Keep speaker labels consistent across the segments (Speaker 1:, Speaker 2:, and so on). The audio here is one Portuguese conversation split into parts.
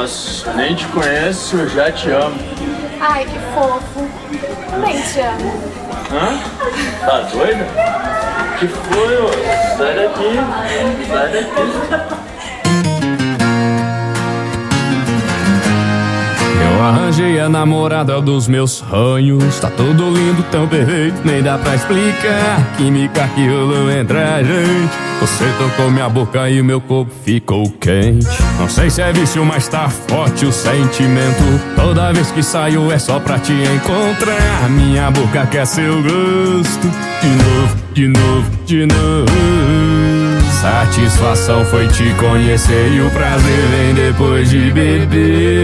Speaker 1: Nossa, nem te conheço, eu já te amo.
Speaker 2: Ai, que fofo. Também te amo.
Speaker 1: Hã? Tá doida? Que foi, ô? Sai daqui. Sai daqui.
Speaker 3: Arranjei a namorada dos meus sonhos. Tá tudo lindo, tão perfeito, nem dá pra explicar. Química que rolou entre a gente. Você tocou minha boca e meu corpo ficou quente. Não sei se é vício, mas tá forte o sentimento. Toda vez que saio é só pra te encontrar. Minha boca quer seu gosto. De novo, de novo, de novo. Satisfação foi te conhecer e o prazer vem depois de beber.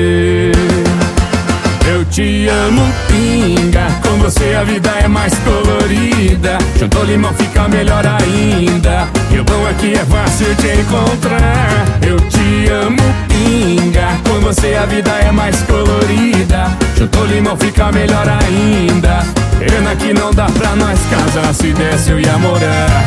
Speaker 3: Te amo, pinga. Com você a vida é mais colorida. Juntou limão fica melhor ainda. E o bom é que é fácil te encontrar. Eu te amo, pinga. Com você a vida é mais colorida. Juntou limão fica melhor ainda. Pena que não dá pra nós casar. Se desse eu ia morar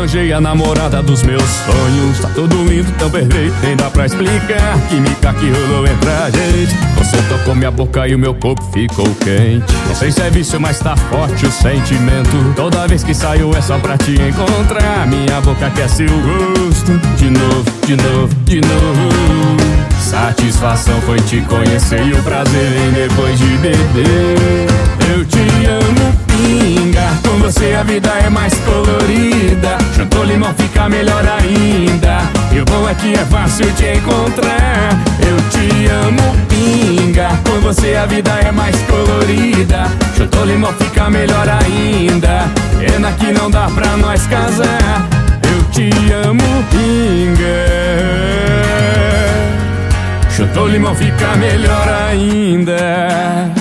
Speaker 3: arranjei a namorada dos meus sonhos. Tá tudo lindo, tão perfeito, nem dá pra explicar. Química que rolou entre a gente. Você tocou minha boca e o meu corpo ficou quente. Não sei se é vício, mas tá forte o sentimento. Toda vez que saio é só pra te encontrar. Minha boca quer seu gosto. De novo, de novo, de novo. Satisfação foi te conhecer e o prazer vem depois de beber. Eu te amo, pinga. Com você a vida é mais colorida. Juntou limão fica melhor ainda. E o bom é que é fácil te encontrar. Eu te amo, pinga. Com você a vida é mais colorida. Juntou limão fica melhor ainda. Pena que não dá pra nós casar. Eu te amo, pinga. Chutou limão fica melhor ainda.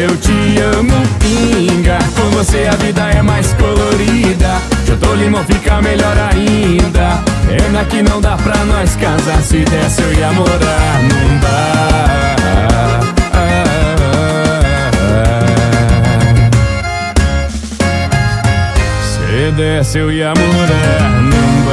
Speaker 3: Eu te amo, pinga. Com você a vida é mais colorida. Chutou limão fica melhor ainda. Pena que não dá pra nós casar. Se desse eu ia morar num bar. Se desse eu ia morar num